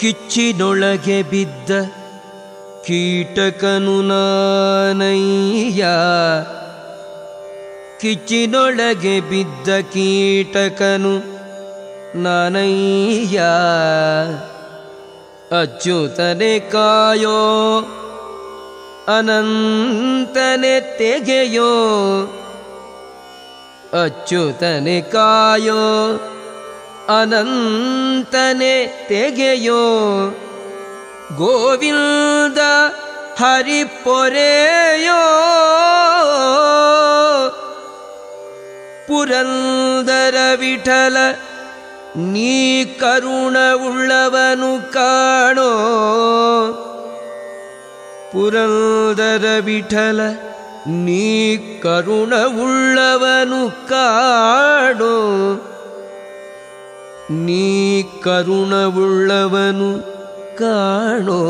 ಕಿಚ್ಚಿನೊಳಗೆ ಬಿದ್ದ ಕೀಟಕನು ನಾನಯ್ಯ. ಕಿಚ್ಚಿನೊಳಗೆ ಬಿದ್ದ ಕೀಟಕನು ನಾನಯ್ಯ. ಅಚ್ಯುತನೆ ಕಾಯೋ ಅನಂತನೆ ತೆಗೆಯೋ ಅಚ್ಯುತನೆ ಕಾಯೋ. ಅನಂತನೆ ತೆಗೆಯೋ ಗೋವಿಂದ ಹರಿಪೊರೆಯೋ ಪುರಂದರ ವಿಠಲ ನೀ ಕರುಣವುಳ್ಳವನು ಕಾಣೋ ಪುರಂದರ ವಿಠಲ ನೀ ಕರುಣವುಳ್ಳವನು ಕಾಣೋ ನೀ ಕರುಣವುಳ್ಳವನು ಕಾಣೋ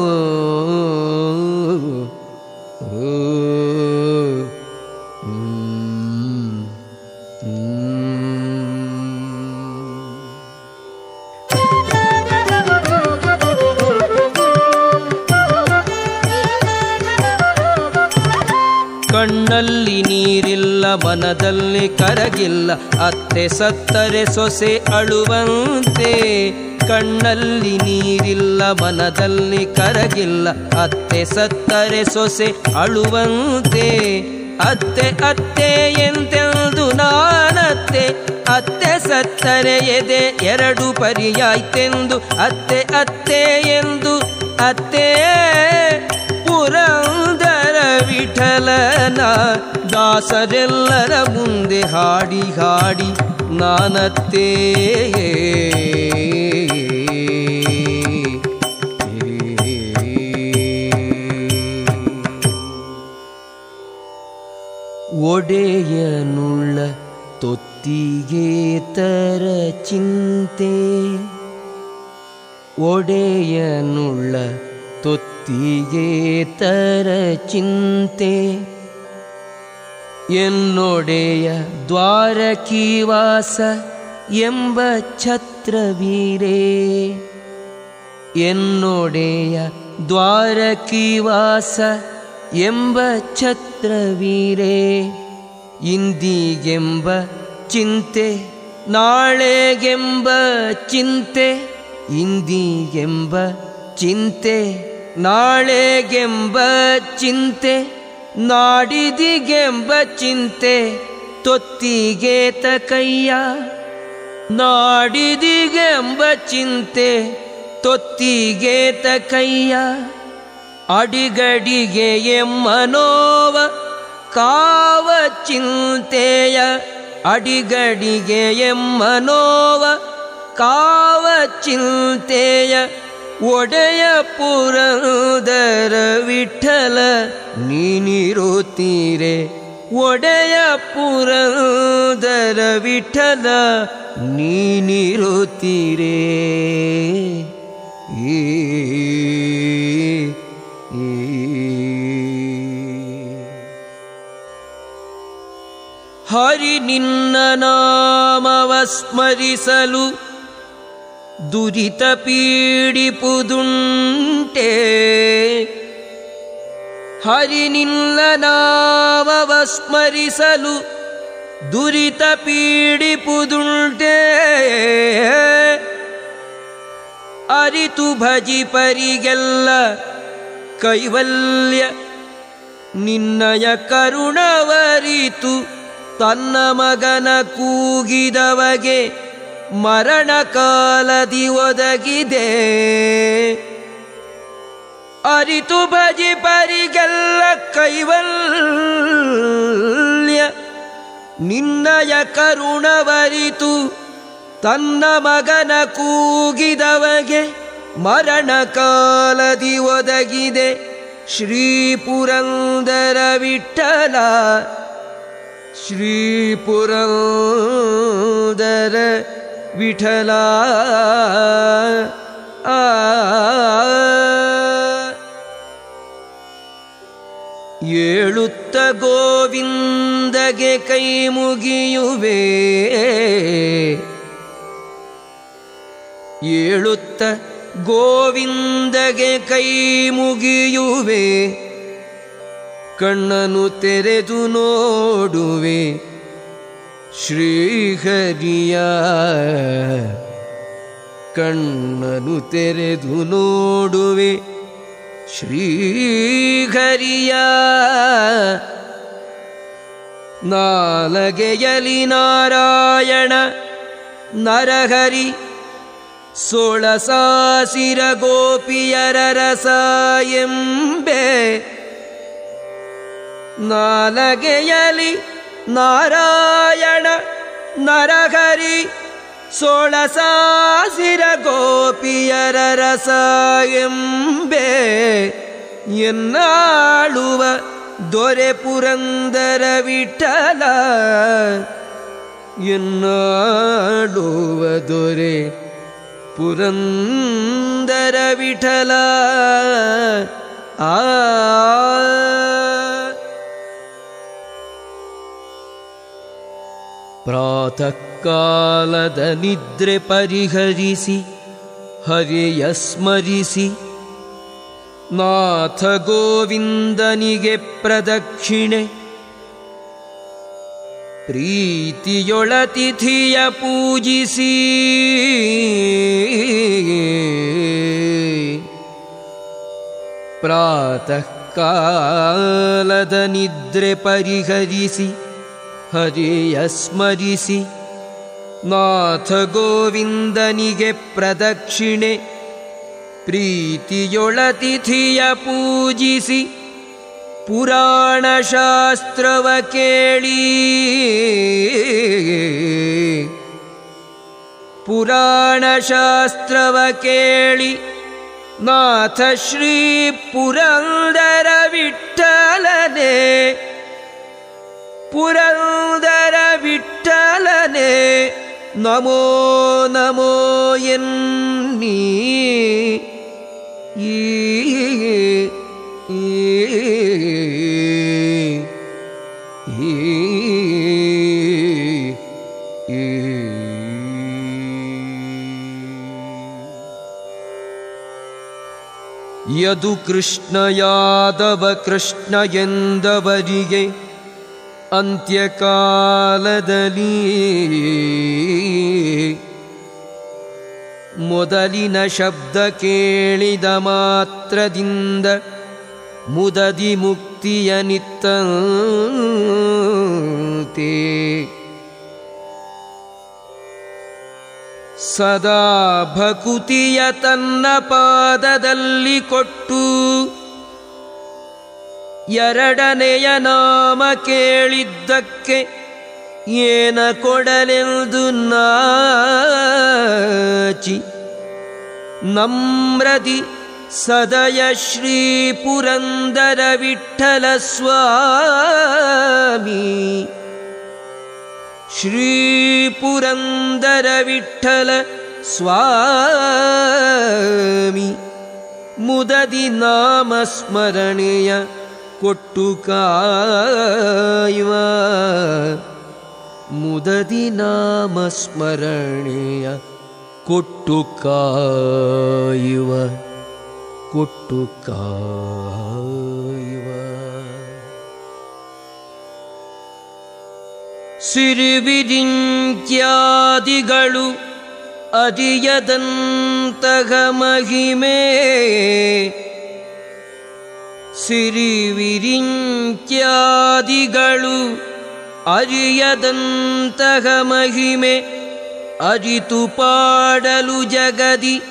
ಮನದಲ್ಲಿ ಕರಗಿಲ್ಲ. ಅತ್ತೆ ಸತ್ತರೆ ಸೊಸೆ ಅಳುವಂತೆ. ಕಣ್ಣಲ್ಲಿ ನೀರಿಲ್ಲ, ಮನದಲ್ಲಿ ಕರಗಿಲ್ಲ. ಅತ್ತೆ ಸತ್ತರೆ ಸೊಸೆ ಅಳುವಂತೆ. ಅತ್ತೆ ಅತ್ತೆ ಎಂತೆಂದು ನಾನತ್ತೆ. ಅತ್ತೆ ಸತ್ತರೆ ಎದೆ ಎರಡು ಪರಿಯಾಯ್ತೆಂದು. ಅತ್ತೆ ಅತ್ತೆ ಎಂದು ಅತ್ತೆ. ಪುರಂದರ ವಿಠಲನ ದಾಸರೆಲ್ಲರ ಮುಂದೆ ಹಾಡಿ ಹಾಡಿ ನಾನತ್ತೇ ಒಡೆಯನುಳ್ಳ ತೊತ್ತಿಗೆ ತರ ಚಿಂತೆ ಒಡೆಯನುಳ್ಳ ತೊತ್ತಿಗೆ ತರ ಚಿಂತೆ. ಎನ್ನೊಡೆಯ ದ್ವಾರಕೀವಾಸ ಎಂಬ ಛತ್ರವೀರೇ. ಎನ್ನೊಡೆಯ ದ್ವಾರಕೀವಾಸ ಎಂಬ ಛತ್ರವೀರೇ. ಇಂದಿಗೆಂಬ ಚಿಂತೆ, ನಾಳೆಗೆಂಬ ಚಿಂತೆ, ಇಂದಿಗೆಂಬ ಚಿಂತೆ. ನಾಳೆಗೆಂಬ ಚಿಂತೆ, ನಾಡಿದಿಗೆಂಬ ಚಿಂತೆ, ತೊತ್ತಿಗೇತ ಕೈಯ. ನಾಡಿದಿಗೆಂಬ ಚಿಂತೆ, ತೊತ್ತಿಗೇತ ಕೈಯ. ಅಡಿಗಡಿಗೆ ಎಮ್ಮನೋವ, ಕಾವ ಚಿಂತೆಯ. ಅಡಿಗಡಿಗೆ ಎಮ್ಮನೋವ, ಕಾವ ಚಿಂತೆಯ. ಒಡೆಯ ಪುರಂದರ ವಿಠಲ ನೀನಿರುತ್ತೀರೆ. ಒಡೆಯ ಪುರಂದರ ವಿಠಲ ನೀನಿರುತ್ತೀರೆ. ಹರಿ ನಿನ್ನ ನಾಮವ ಸ್ಮರಿಸಲು ದುರಿತ ಪೀಡಿಪುದುಂಟೆ ಹರಿ ನಿನ್ನ ನಾಮವ ಸ್ಮರಿಸಲು ದುರಿತ ಪೀಡಿಪುದುಂಟೆ ಅರಿತು ಭಜಿ ಪರಿಗೆಲ್ಲ ಕೈವಲ್ಯ ನಿನ್ನಯ ಕರುಣವರಿತು ತನ್ನ ಮಗನ ಕೂಗಿದವಗೆ ಮರಣ ಕಾಲದಿ ಒದಗಿದೆ. ಅರಿತು ಬಜಿ ಪರಿಗೆಲ್ಲ ಕೈವಲ್ಯ. ನಿನ್ನಯ ಕರುಣವರಿತು ತನ್ನ ಮಗನ ಕೂಗಿದವಗೆ ಮರಣ ಕಾಲದಿ ಒದಗಿದೆ. ಶ್ರೀ ಪುರಂದರ ವಿಠಲ ಶ್ರೀ ಪುರಂದರ ವಿಠಲ. ಏಳುತ್ತ ಗೋವಿಂದಗೆ ಕೈ ಮುಗಿಯುವೆ. ಏಳುತ್ತ ಗೋವಿಂದಗೆ ಕೈ ಮುಗಿಯುವೆ. ಕಣ್ಣನು ತೆರೆದು ನೋಡುವೆ. ಶ್ರೀಹರಿಯ ಕಣ್ಣನು ತೆರೆದು ನೋಡುವೆ. ಶ್ರೀಹರಿಯ ನಾಲಗೆಯಲಿ ನಾರಾಯಣ ನರಹರಿ ಸೋಳಸಾಸಿರ ಗೋಪಿಯರ ರಸ ಎಂಬೆ. ನಾಲಗೆಯಲಿ ನಾರಾಯಣ ನರಹರಿ ಸೋಳಸಾಸಿರ ಗೋಪಿಯರ ರಸ ಎಂಬೆ ಎನ್ನಾಳುವ ದೊರೆ ಪುರಂದರ ವಿಠಲ ಎನ್ನಾಡುವ ದೊರೆ ಪುರಂದರ प्रातःकालदनिद्रे परिहरिसि हरियस्मरिसि। नाथ गोविन्दनिगे प्रदक्षिणे प्रीतियोळतिथिय पूजिसि। प्रातःकालदनिद्रे परिहरिसि ಪ್ರದಕ್ಷಿಣೆ ಪ್ರೀತಿಯೊಳತಿಥಿಯ ಪೂಜಿಸಿ ಪ್ರಾತಃ ಕಾಲದ ನಿದ್ರೆ ಪರಿಹರಿಸಿ ಹರಿಯ ಸ್ಮರಿಸಿ ನಾಥ ಗೋವಿಂದನಿಗೆ ಪ್ರದಕ್ಷಿಣೆ ಪ್ರೀತಿಯೊಳತಿಥಿಯ ಪೂಜಿಸಿ ಪುರಾಣ ಶಾಸ್ತ್ರವ ಕೇಳಿ ಪುರಾಣ ಶಾಸ್ತ್ರವ ಕೇಳಿ ನಾಥ ಶ್ರೀ ಪುರಂದರ ವಿಠಲನೆ ಪುರಂದರ ವಿಠಲನೆ ನಮೋ ನಮೋ ಎನ್ನೀ ಈ ಈ ಈ ಈ ಯದು ಕೃಷ್ಣ ಯಾದವ ಕೃಷ್ಣ ಎಂದವರಿಗೆ ಅಂತ್ಯಕಾಲದಲ್ಲಿ ಮೊದಲಿನ ಶಬ್ದ ಕೇಳಿದ ಮಾತ್ರದಿಂದ ಮುದದಿ ಮುಕ್ತಿಯ ನಿತ್ತಂತೆ. ಸದಾ ಭಕುತಿಯ ತನ್ನ ಪಾದದಲ್ಲಿ ಕೊಟ್ಟು ಎರಡನೆಯ ನಾಮ ಕೇಳಿದ್ದಕ್ಕೆ ಏನ ಕೊಡಲೆಂದು ನಾಚಿ. ನಮ್ರದಿ ಸದಯ ಶ್ರೀ ಪುರಂದರ ವಿಠಲ ಸ್ವಾಮಿ. ಶ್ರೀ ಪುರಂದರ ವಿಠಲ ಸ್ವಾಮಿ. ಮುದದಿ ನಾಮ ಸ್ಮರಣೆಯ ಕೊಟ್ಟು ಕಾಯುವ ಮುದದಿ ನಾಮ ಸ್ಮರಣೆಯ ಕೊಟ್ಟು ಕಾಯುವ ಕೊಟ್ಟು ಕಾಯುವ. ಸಿರಿವಿರಿಂಕ್ಯಾದಿಗಳು ಅದಿಯದಂತಹ ಮಹಿಮೆ ಸಿರಿವಿರಿಂಕ್ಯಾದಿಗಳು ಅರಿಯದಂತಹ ಮಹಿಮೆ ಅರಿತು ಪಾಡಲು ಜಗದಿ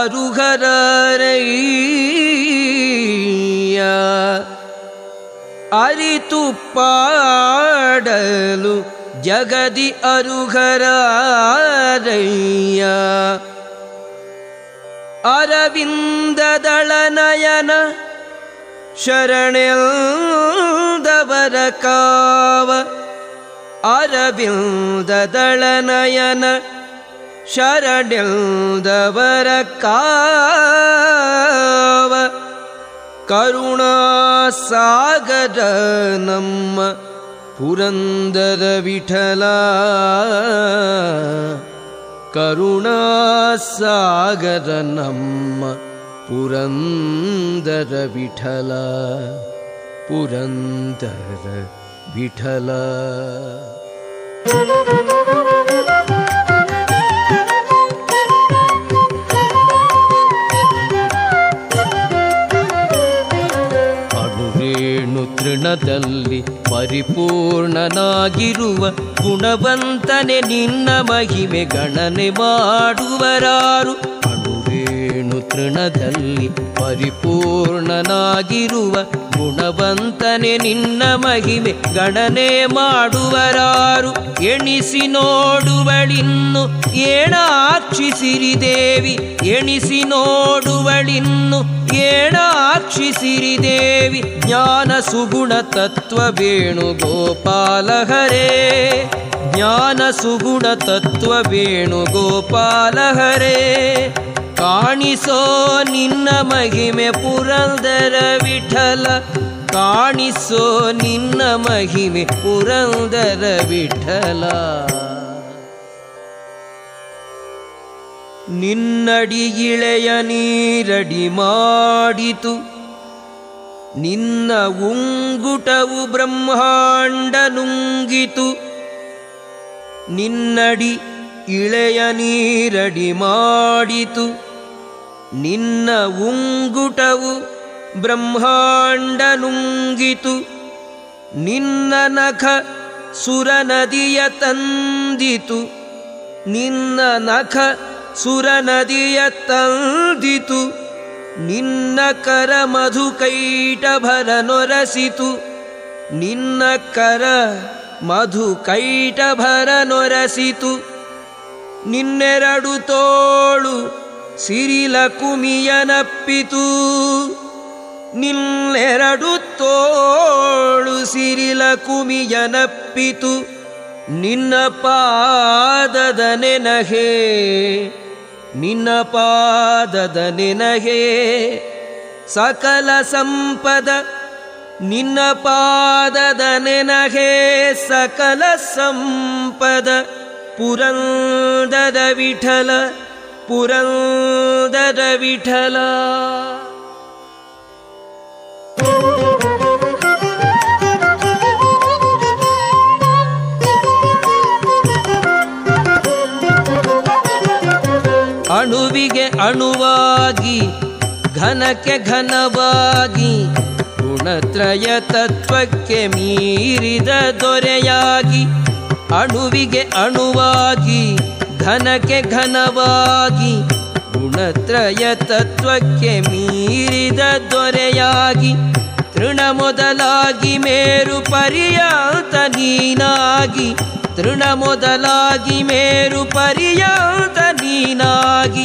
ಅರುಹರರಯ್ಯ. ಅರಿತು ಪಾಡಲು ಜಗದಿ ಅರುಹರರಯ್ಯ. ಅರವಿಂದದಳ ನಯನ ಶರಣೆಲ್ದವರ ಕಾವ ಅರವಿಂದದಳ ನಯನ ಶರಣೆಲ್ದವರ ಕಾವ ಕರುಣಾಸಾಗರ ನಮ್ಮ ಪುರಂದರ ವಿಠಲ ಕರುಣಾಸಾಗರ ನಮ್ಮ ಪುರಂದರ ವಿಠಲ ಪುರಂದರ ವಿಠಲ. ತೃಣದಲ್ಲಿ ಪರಿಪೂರ್ಣನಾಗಿರುವ ಗುಣವಂತನೆ ನಿನ್ನ ಮಹಿಮೆ ಗಣನೆ ಮಾಡುವರಾರು. ತೃಣದಲ್ಲಿ ಪರಿಪೂರ್ಣನಾಗಿರುವ ಗುಣವಂತನೆ ನಿನ್ನ ಮಹಿಮೆ ಗಣನೆ ಮಾಡುವರಾರು ಎಣಿಸಿ ನೋಡುವಳಿನ್ನು ಏಣಾಕ್ಷಿ ಸಿರಿದೇವಿ, ಎಣಿಸಿ ನೋಡುವಳಿನ್ನು ಏಣಾಕ್ಷಿ ಸಿರಿದೇವಿ, ಜ್ಞಾನ ಸುಗುಣ ತತ್ವ ವೇಣುಗೋಪಾಲಹರೇ ಜ್ಞಾನ ಸುಗುಣ ತತ್ವ ವೇಣುಗೋಪಾಲ ಹರೇ. ಕಾಣಿಸೋ ನಿನ್ನ ಮಹಿಮೆ ಪುರಂದರ ವಿಠಲ. ಕಾಣಿಸೋ ನಿನ್ನ ಮಹಿಮೆ ಪುರಂದರ ವಿಠಲ. ನಿನ್ನಡಿ ಇಳೆಯ ನೀರಡಿ ಮಾಡಿತು. ನಿನ್ನ ಉಂಗುಟವು ಬ್ರಹ್ಮಾಂಡ ನುಂಗಿತು. ನಿನ್ನಡಿ ಇಳೆಯ ನೀರಡಿ ಮಾಡಿತು. ನಿನ್ನ ಉಂಗುಟವು ಬ್ರಹ್ಮಾಂಡ ನುಂಗಿತು. ನಿನ್ನ ನಖ ಸುರನದಿಯ ತಂದಿತು. ನಿನ್ನ ನಖ ಸುರನದಿಯ ತಂದಿತು. ನಿನ್ನ ಕರ ಮಧು ಕೈಟಭರ ನೊರಸಿತು. ನಿನ್ನ ಕರ ಮಧು ಕೈಟಭರ ನೊರಸಿತು. ನಿನ್ನೆರಡು ತೋಳು ಸಿರಿಲ ಕುಮಿಯನಪ್ಪಿತು. ನಿನ್ನೆರಡು ತೋಳು ಸಿರಿಲ ಕುಮಿಯನಪ್ಪಿತು. ನಿನ್ನ ಪಾದದ ನೆನಹೆ, ನಿನ್ನ ಪಾದದ ನೆನಹೆ. ಸಕಲ ಸಂಪದ ನಿನ್ನ ಪಾದದ ನೆನಹೆ, ಸಕಲ ಸಂಪದ ಪುರಂದದ ವಿಠಲ ಪುರಂದದ ವಿಠಲ. ಅಣುವಿಗೆ ಅಣುವಾಗಿ ಘನಕ್ಕೆ ಘನವಾಗಿ ಗುಣತ್ರಯ ತತ್ವಕ್ಕೆ ಮೀರಿದ ದೊರೆಯಾಗಿ ಅಣುವಿಗೆ ಅಣುವಾಗಿ, ಘನಕ್ಕೆ ಘನವಾಗಿ, ಗುಣತ್ರಯ ತತ್ವಕ್ಕೆ ಮೀರಿದ ದೊರೆಯಾಗಿ ತೃಣ ಮೊದಲಾಗಿ ಮೇರು ಪರ್ಯಾಂತ ನೀನಾಗಿ ತೃಣ ಮೊದಲಾಗಿ ಮೇರು ಪರ್ಯಾಂತ ನೀನಾಗಿ,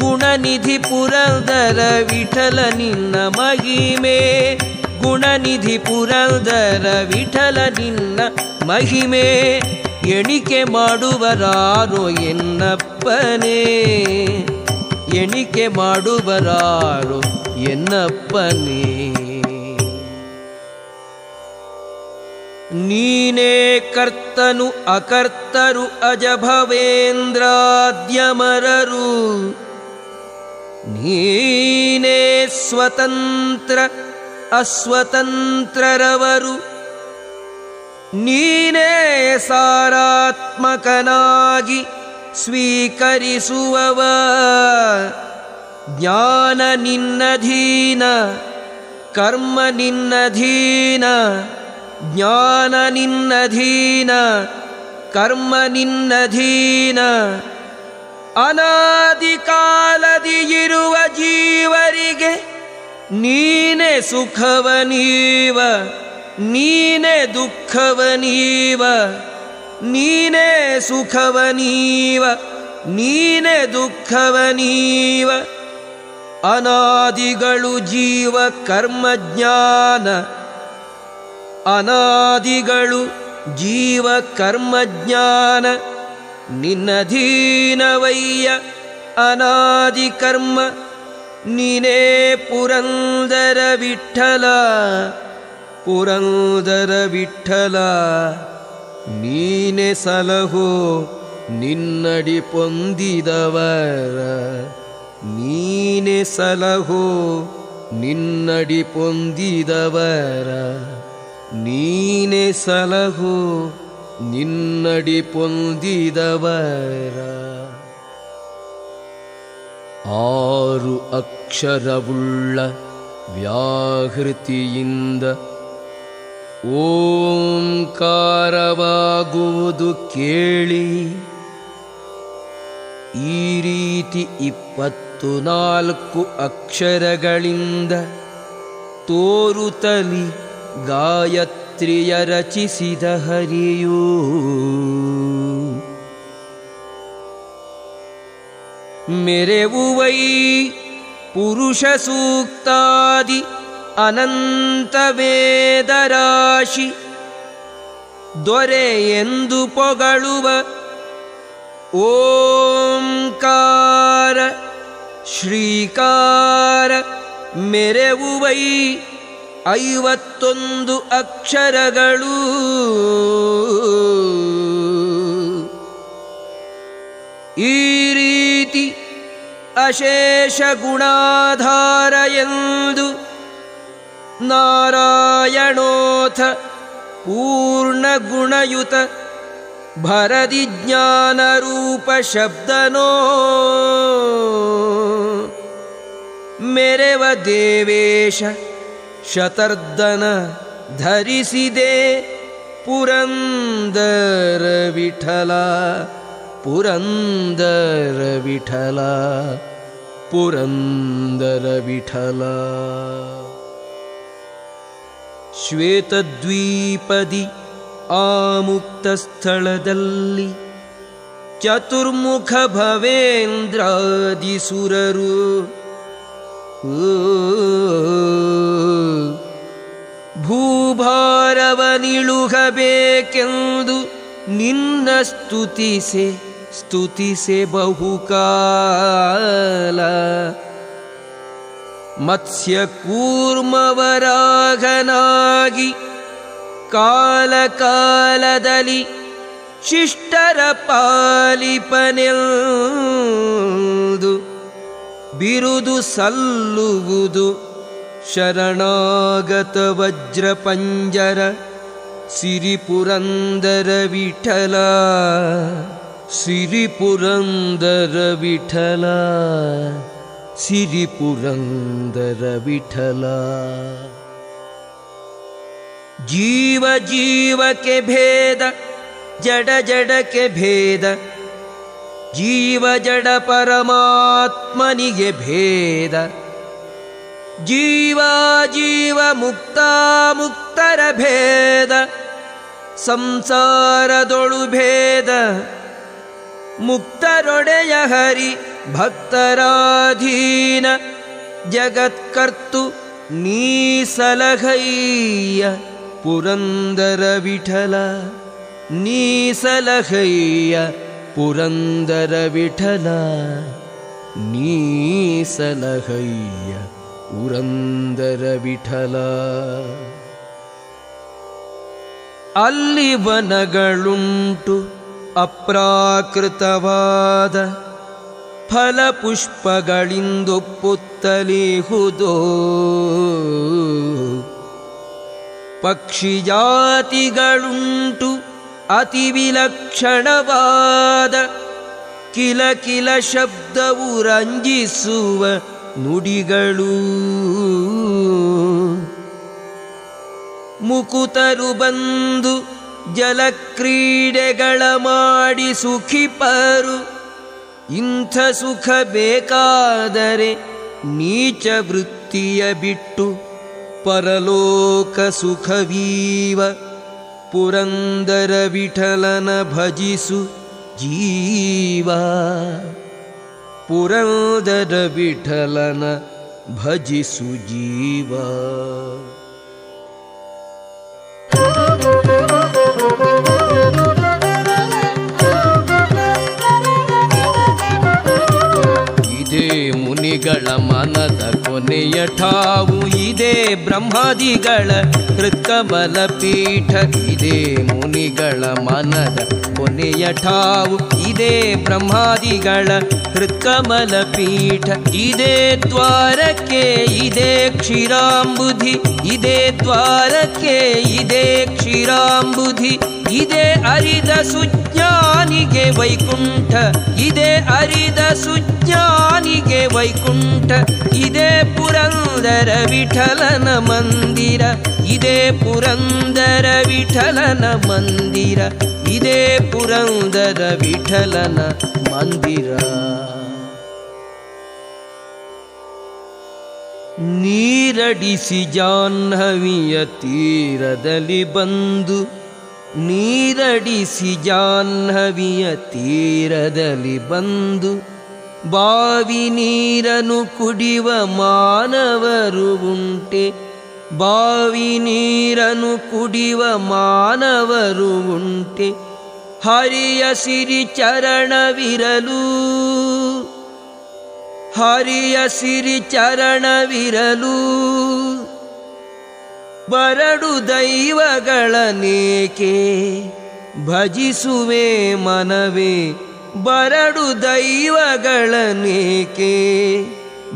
ಗುಣನಿಧಿ ಪುರಂದರ ವಿಠಲ ನಿನ್ನ ಮಹಿಮೆ. ಗುಣನಿಧಿ ಪುರಂದರ ವಿಠಲ ನಿನ್ನ ಮಹಿಮೆ, ಎಣಿಕೆ ಮಾಡುವರಾರು ಎನ್ನಪ್ಪನೇ. ಎಣಿಕೆ ಮಾಡುವರಾರು ಎನ್ನಪ್ಪನೇ. ನೀನೇ ಕರ್ತನು, ಅಕರ್ತರು, ಅಜಭವೇಂದ್ರಾದ್ಯಮರರು. ನೀನೇ ಸ್ವತಂತ್ರ ಅಸ್ವತಂತ್ರರವರು, ನೀನೇ ಸಾರಾತ್ಮಕನಾಗಿ ಸ್ವೀಕರಿಸುವವ. ಜ್ಞಾನ ನಿನ್ನಧೀನ ಕರ್ಮ ನಿನ್ನಧೀನ ಜ್ಞಾನ ನಿನ್ನಧೀನ ಕರ್ಮ ನಿನ್ನಧೀನ ಅನಾದಿ ಕಾಲದಿ ಇರುವ ಜೀವರಿಗೆ ನೀನೆ ಸುಖವ ನೀವ, ನೀನೆ ದುಃಖವ ನೀವ, ನೀನೇ ಸುಖವ ನೀವ, ನೀನೆ ದುಃಖವ ನೀವ. ಅನಾದಿಗಳು ಜೀವ ಕರ್ಮ ಜ್ಞಾನ, ಅನಾದಿಗಳು ಜೀವ ಕರ್ಮ ಜ್ಞಾನ. ನಿನ್ನಧೀನವಯ್ಯ ಅನಾದಿ ಕರ್ಮ ನೀನೇ ಪುರಂದರ ವಿಠಲ ಪುರಂದರ ವಿಠಲ. ನೀನೆ ಸಲಹು ನಿನ್ನಡಿ ಪೊಂದಿದವರ. ನೀನೆ ಸಲಹು ನಿನ್ನಡಿ ಪೊಂದಿದವರ. ನೀನೆ ಸಲಹು ನಿನ್ನಡಿ ಪೊಂದಿದವರ. ಆರು ಅಕ್ಷರವುಳ್ಳ ವ್ಯಾಹೃತಿಯಿಂದ ಓಂಕಾರವಾಗುವುದು ಕೇಳಿ ಈ ರೀತಿ ಇಪ್ಪತ್ತು ನಾಲ್ಕು ಅಕ್ಷರಗಳಿಂದ ತೋರುತಲಿ ಗಾಯತ್ರಿಯ ರಚಿಸಿದ ಹರಿಯೂ. ಮೆರೆವುವೈ ಪುರುಷ ಸೂಕ್ತಾದಿ ಅನಂತ ವೇದರಾಶಿ ದೊರೆ ಎಂದು ಪೊಗಳುವ ಓಂಕಾರ ಶ್ರೀಕಾರ ಮೆರೆವುವೈ ಐವತ್ತೊಂದು ಅಕ್ಷರಗಳು ಈ अशेषगुणाधारयन्दु नारायणोऽथ पूर्णगुणयुत भरदिज्ञानरूपशब्द ज्ञानरूपशब्दनो। मेरेव देवेश शतर्दन धरिसिदे पुरन्दरविठला। ಪುರಂದರ ವಿಠಲ ಪುರಂದರ ವಿಠಲ. ಶ್ವೇತದ್ವೀಪದಿ ಆ ಆಮುಕ್ತ ಸ್ಥಳದಲ್ಲಿ ಚತುರ್ಮುಖ ಭವೇಂದ್ರಾದಿಸುರರು. ಭೂಭಾರವನಿಳುಗಬೇಕೆಂದು ನಿನ್ನ ಸ್ತುತಿಸೆ. ಸ್ತುತಿಸೆ ಬಹುಕಾಲ ಮತ್ಸ್ಯ ಕೂರ್ಮವರಾಗನಾಗಿ ಕಾಲ ಕಾಲದಲ್ಲಿ ಶಿಷ್ಟರ ಪಾಲಿಪನೆಲ್ದು ಬಿರುದು ಸಲ್ಲುವುದು ಶರಣಾಗತ ವಜ್ರ ಪಂಜರ ಸಿರಿಪುರಂದರ ವಿಠಲ. ी पुरन्दरविठल श्रीपुरन्दरविठला जीव जीव के भेद जड जड के भेद जीव जड परमात्मनिगे भेद। जीवा जीव मुक्ता मुक्तर भेद संसारदोळु भेद ಮುಕ್ತರೊಡೆಯ ಹರಿ ಭಕ್ತರಾಧೀನ ಜಗತ್ಕರ್ತು ನೀ ಸಲಹಯ್ಯ ಪುರಂದರ ವಿಠಲ. ನೀ ಸಲಹಯ್ಯ ಪುರಂದರ ವಿಠಲ. ನೀ ಸಲಹಯ್ಯ ಪುರಂದರ ವಿಠಲ. ಅಲ್ಲಿ ವನಗಳುಂಟು. ಅಪ್ರಾಕೃತವಾದ ಫಲಪುಷ್ಪಗಳಿಂದೊಪ್ಪುತ್ತಲಿಹುದೋ ಪಕ್ಷಿಜಾತಿಗಳುಂಟು ಅತಿ ವಿಲಕ್ಷಣವಾದ ಕಿಲ ಕಿಲ ಶಬ್ದವು ರಂಜಿಸುವ ನುಡಿಗಳು ಮುಕುತರು ಬಂದು ಜಲಕ್ರೀಡೆಗಳ ಮಾಡಿ ಸುಖಿಪರು. ಇಂಥ ಸುಖ ಬೇಕಾದರೆ ನೀಚ ವೃತ್ತಿಯ ಬಿಟ್ಟು ಪರಲೋಕ ಸುಖವೀವ. ಪುರಂದರ ವಿಠಲನ ಭಜಿಸು ಜೀವ. ಪುರಂದರ ವಿಠಲನ ಭಜಿಸು ಜೀವ. ಠಾವು ಇದೇ ಬ್ರಹ್ಮಾದಿಗಳ ಹೃತ್ಕಮಲ ಪೀಠ ಇದೇ ಮುನಿಗಳ ಮನದ ಕೊನೆಯ ಠಾವು ಇದೇ ಬ್ರಹ್ಮಾದಿಗಳ ಹೃತ್ಕಮಲ ಪೀಠ ಇದೇ ದ್ವಾರಕ್ಕೆ, ಇದೇ ಕ್ಷೀರಾಂಬುಧಿ, ಇದೇ ದ್ವಾರಕ್ಕೆ, ಇದೇ ಕ್ಷೀರಾಂಬುಧಿ. ಇದೇ ಅರಿದ ಸುಜ್ಞಾನಿಗೆ ವೈಕುಂಠ, ಇದೇ ಅರಿದ ಸುಜ್ಞಾನಿಗೆ ವೈಕುಂಠ, ಇದೇ ಪುರಂದರ ವಿಠಲನ ಮಂದಿರ, ಇದೇ ಪುರಂದರ ವಿಠಲನ ಮಂದಿರ, ಇದೇ ಪುರಂದರ ವಿಠಲನ ಮಂದಿರ. ನೀರಡಿಸಿ ಜಾಹ್ನವಿಯ ತೀರದಲ್ಲಿ ಬಂದು ನೀರಡಿಸಿ ಜಾಹ್ನವಿಯ ತೀರದಲ್ಲಿ ಬಂದು ಬಾವಿ ನೀರನ್ನು ಕುಡಿವ ಮಾನವರು ಉಂಟೆ. ಬಾವಿ ನೀರನ್ನು ಕುಡಿವ ಮಾನವರು ಉಂಟೆ. ಹರಿಯ ಸಿರಿ ಚರಣವಿರಲು, ಹರಿಯ ಸಿರಿ ಚರಣವಿರಲು. ಬರಡು ದೈವಗಳನೇಕೆ ಭಜಿಸುವೆ ಮನವೇ, ಬರಡು ದೈವಗಳನೇಕೆ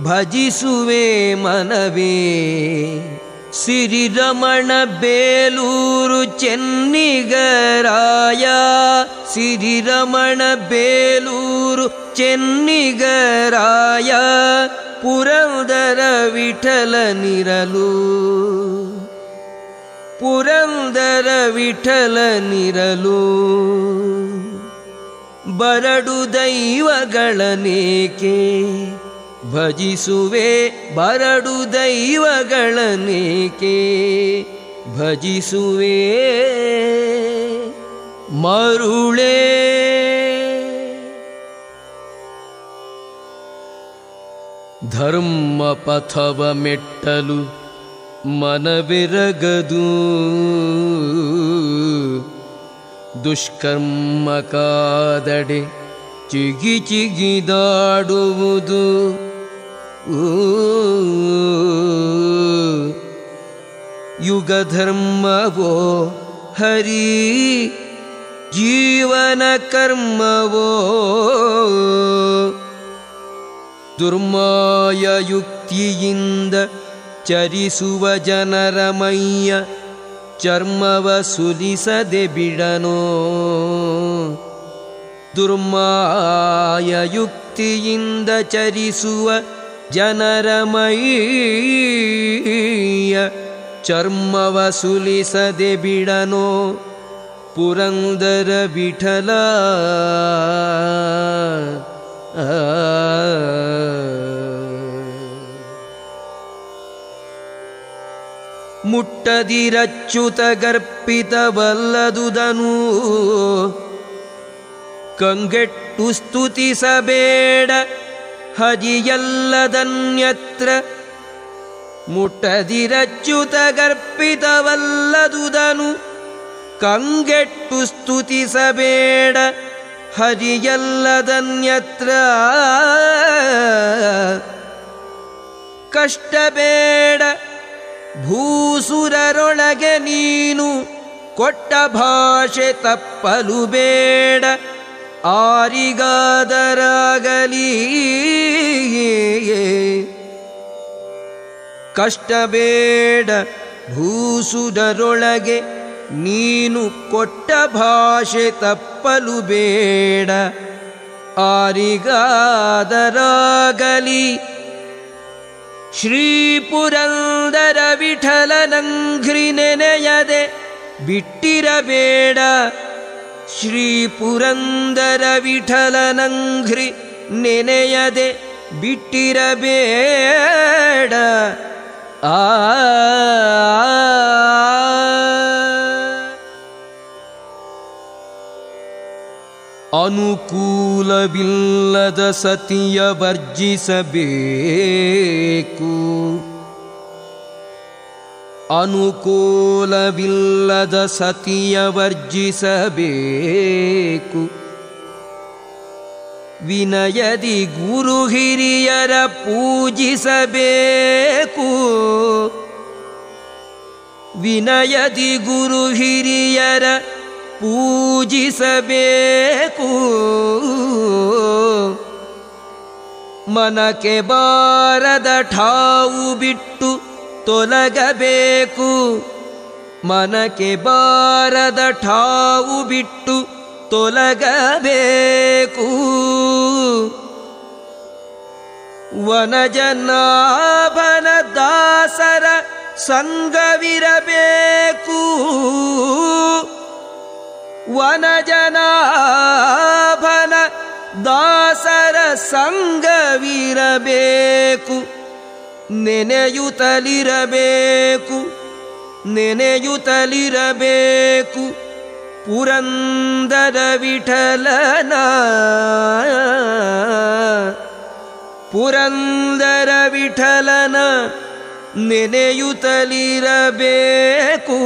ಭಜಿಸುವೆ ಮನವೇ. ಸಿರಿರಮಣ ಬೇಲೂರು ಚೆನ್ನಿಗರಾಯ, ಸಿರಿರಮಣ ಬೇಲೂರು ಚೆನ್ನಿಗರಾಯ ಪುರಂದರ ವಿಠಲನಿರಲು. ಪುರಂದರ ವಿಠಲನಿರಲು ಬರಡು ದೈವಗಳನೇಕೆ ಭಜಿಸುವೆ ಬರಡು ದೈವಗಳನೇಕೆ ಭಜಿಸುವೆ ಮರುಳೇ. ಧರ್ಮ ಪಥವ ಮೆಟ್ಟಲು ಮನವಿರಗದು. ದುಷ್ಕರ್ಮ ಕಾದಡೆ ಚಿಗಿ ಚಿಗಿದಾಡುವುದು. ಯುಗ ಧರ್ಮವೋ ಹರಿ ಜೀವನ ಕರ್ಮವೋ. ದುರ್ಮಾಯ ಯುಕ್ತಿಯಿಂದ ಚರಿಸುವ ಜನರ ಮೈಯ ಚರ್ಮವ ಸುಲಿಸದೆ ಬಿಡನೋ. ದುರ್ಮಾಯ ಯುಕ್ತಿಯಿಂದ ಚರಿಸುವ ಜನರ ಮೈಯ ಚರ್ಮವ ಸುಲಿಸದೆ ಬಿಡನೋ. ಪುರಂದರ ವಿಠಲ ಮುಟ್ಟದಿರಚ್ಯುತ ಗರ್ಪಿತವಲ್ಲದುದನು ಕಂಗೆಟ್ಟು ಸ್ತುತಿಸಬೇಡ ಹಜಿಯಲ್ಲದನ್ಯತ್ರ. ಮುಟ್ಟದಿರಚ್ಯುತ ಗರ್ಪಿತವಲ್ಲದುದನು ಕಂಗೆಟ್ಟು ಸ್ತುತಿಸಬೇಡ ಹರಿಯಲ್ಲದನ್ಯತ್ರ ಕಷ್ಟಬೇಡ ಭೂಸುರರೊಳಗೆ ನೀನು ಕೊಟ್ಟ ಭಾಷೆ ತಪ್ಪಲು ಬೇಡ. ಆರಿಗಾದರಾಗಲಿ. ಕಷ್ಟಬೇಡ ಭೂಸುರರೊಳಗೆ ನೀನು ಕೊಟ್ಟ ಭಾಷೆ ತಪ್ಪಲು ಬೇಡ. ಆರಿಗಾದರಾಗಲಿ. ಶ್ರೀ ಪುರಂದರ ವಿಠಲನಂಘ್ರಿ ನೆನೆಯದೆ ಬಿಟ್ಟಿರಬೇಡ ಶ್ರೀ ಪುರಂದರ ವಿಠಲನಂಘ್ರಿ ನೆನೆಯದೆ ಬಿಟ್ಟಿರಬೇಡ ಆ ಅನುಕೂಲವಿಲ್ಲದ ಸತಿಯ ವರ್ಜಿಸಬೇಕು. ಅನುಕೂಲವಿಲ್ಲದ ಸತಿಯ ವರ್ಜಿಸಬೇಕು. ವಿನಯದಿ ಗುರು ಹಿರಿಯರ ಪೂಜಿಸಬೇಕು. ವಿನಯದಿ ಗುರು ಹಿರಿಯರ ಪೂಜಿಸಬೇಕು. ಮನಕ್ಕೆ ಬಾರದ ಠಾವು ಬಿಟ್ಟು ತೊಲಗಬೇಕು. ಮನಕ್ಕೆ ಬಾರದ ಠಾವು ಬಿಟ್ಟು ತೊಲಗಬೇಕು. ವನಜನಾಭನ ದಾಸರ ಸಂಗವಿರಬೇಕು ವನಜನಾಭನ ದಾಸರ ಸಂಗವಿರಬೇಕು ನೆನೆಯುತ್ತಲಿರಬೇಕು ನೆನೆಯುತ್ತಲಿರಬೇಕು ಪುರಂದರ ವಿಠಲನ. ಪುರಂದರ ವಿಠಲನ. ನೆನೆಯುತ್ತಲಿರಬೇಕು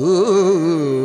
Ooh.